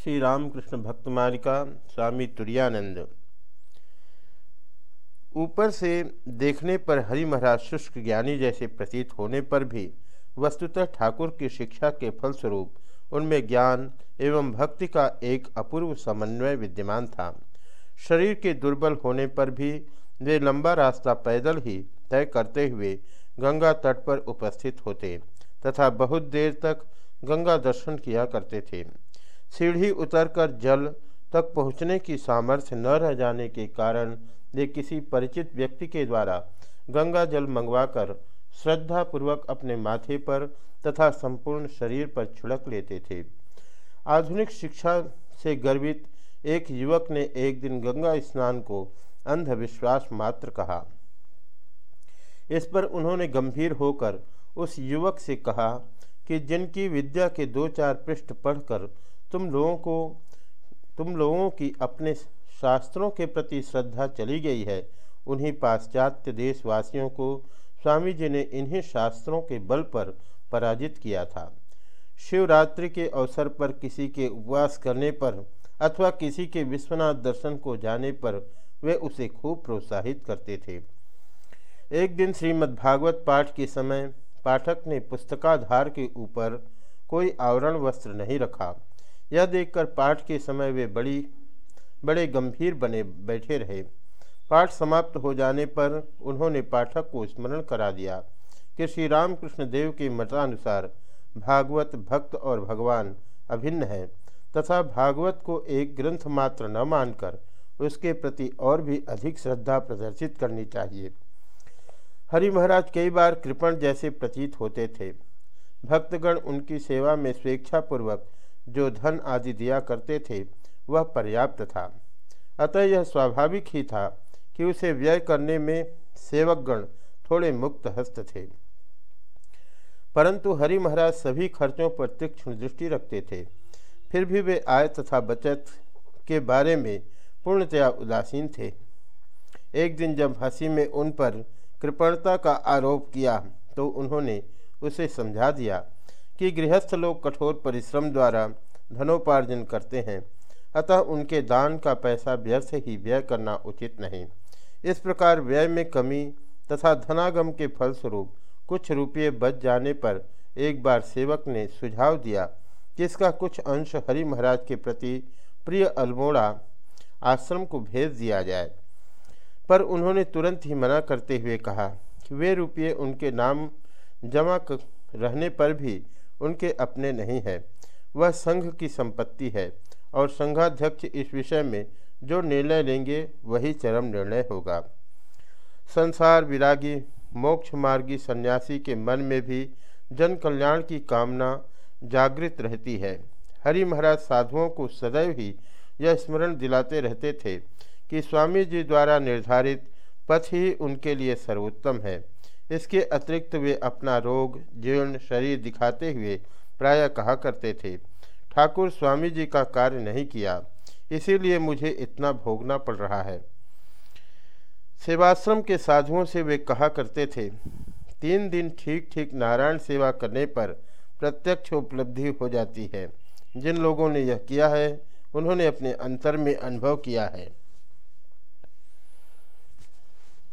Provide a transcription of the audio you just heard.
श्री रामकृष्ण भक्त मालिका स्वामी तुरानंद ऊपर से देखने पर हरि महाराज शुष्क ज्ञानी जैसे प्रतीत होने पर भी वस्तुतः ठाकुर की शिक्षा के फलस्वरूप उनमें ज्ञान एवं भक्ति का एक अपूर्व समन्वय विद्यमान था। शरीर के दुर्बल होने पर भी वे लंबा रास्ता पैदल ही तय करते हुए गंगा तट पर उपस्थित होते तथा बहुत देर तक गंगा दर्शन किया करते थे। सीढ़ी उतरकर जल तक पहुँचने की सामर्थ्य न रह जाने के कारण वे किसी परिचित व्यक्ति के द्वारा गंगा जल मंगवाकर श्रद्धापूर्वक अपने माथे पर तथा संपूर्ण शरीर पर छिड़क लेते थे। आधुनिक शिक्षा से गर्वित एक युवक ने एक दिन गंगा स्नान को अंधविश्वास मात्र कहा। इस पर उन्होंने गंभीर होकर उस युवक से कहा कि जिनकी विद्या के दो चार पृष्ठ पढ़कर तुम लोगों को, तुम लोगों की अपने शास्त्रों के प्रति श्रद्धा चली गई है। उन्हीं पाश्चात्य देशवासियों को स्वामी जी ने इन्हीं शास्त्रों के बल पर पराजित किया था। शिवरात्रि के अवसर पर किसी के उपवास करने पर अथवा किसी के विश्वनाथ दर्शन को जाने पर वे उसे खूब प्रोत्साहित करते थे। एक दिन श्रीमद्भागवत पाठ के समय पाठक ने पुस्तकाधार के ऊपर कोई आवरण वस्त्र नहीं रखा। यह देखकर पाठ के समय वे बड़ी, बड़े गंभीर बने, बैठे रहे। पाठ समाप्त हो जाने पर उन्होंने पाठक को स्मरण करा दिया कि श्री रामकृष्ण देव के मतानुसार भागवत भक्त और भगवान अभिन्न है तथा भागवत को एक ग्रंथ मात्र न मानकर उसके प्रति और भी अधिक श्रद्धा प्रदर्शित करनी चाहिए। हरि महाराज कई बार कृपण जैसे प्रतीत होते थे। भक्तगण उनकी सेवा में स्वेच्छापूर्वक जो धन आदि दिया करते थे, वह पर्याप्त था। अतः यह स्वाभाविक ही था कि उसे व्यय करने में सेवकगण थोड़े मुक्त हस्त थे। परंतु हरि महाराज सभी खर्चों पर तीक्ष्ण दृष्टि रखते थे। फिर भी वे आय तथा बचत के बारे में पूर्णतया उदासीन थे। एक दिन जब हँसी में उन पर कृपणता का आरोप किया तो उन्होंने उसे समझा दिया कि गृहस्थ लोग कठोर परिश्रम द्वारा धनोपार्जन करते हैं। अतः उनके दान का पैसा व्यर्थ ही व्यय करना उचित नहीं। इस प्रकार व्यय में कमी तथा धनागम के फलस्वरूप कुछ रुपये बच जाने पर एक बार सेवक ने सुझाव दिया कि इसका कुछ अंश हरि महाराज के प्रति प्रिय अल्मोड़ा आश्रम को भेज दिया जाए। पर उन्होंने तुरंत ही मना करते हुए कहा कि वे रुपये उनके नाम जमा रहने पर भी उनके अपने नहीं है। वह संघ की संपत्ति है और संघाध्यक्ष इस विषय में जो निर्णय लेंगे, वही चरम निर्णय होगा। संसार विरागी, मोक्ष मार्गी सन्यासी के मन में भी जन कल्याण की कामना जागृत रहती है। हरि महाराज साधुओं को सदैव ही यह स्मरण दिलाते रहते थे कि स्वामी जी द्वारा निर्धारित पथ ही उनके लिए सर्वोत्तम है। इसके अतिरिक्त वे अपना रोग, जीर्ण, शरीर दिखाते हुए प्रायः कहा करते थे। ठाकुर स्वामी जी का कार्य नहीं किया, इसीलिए मुझे इतना भोगना पड़ रहा है। सेवाश्रम के साधुओं से वे कहा करते थे, तीन दिन ठीक ठीक नारायण सेवा करने पर प्रत्यक्ष उपलब्धि हो जाती है। जिन लोगों ने यह किया है, उन्होंने अपने अंतर में अनुभव किया है।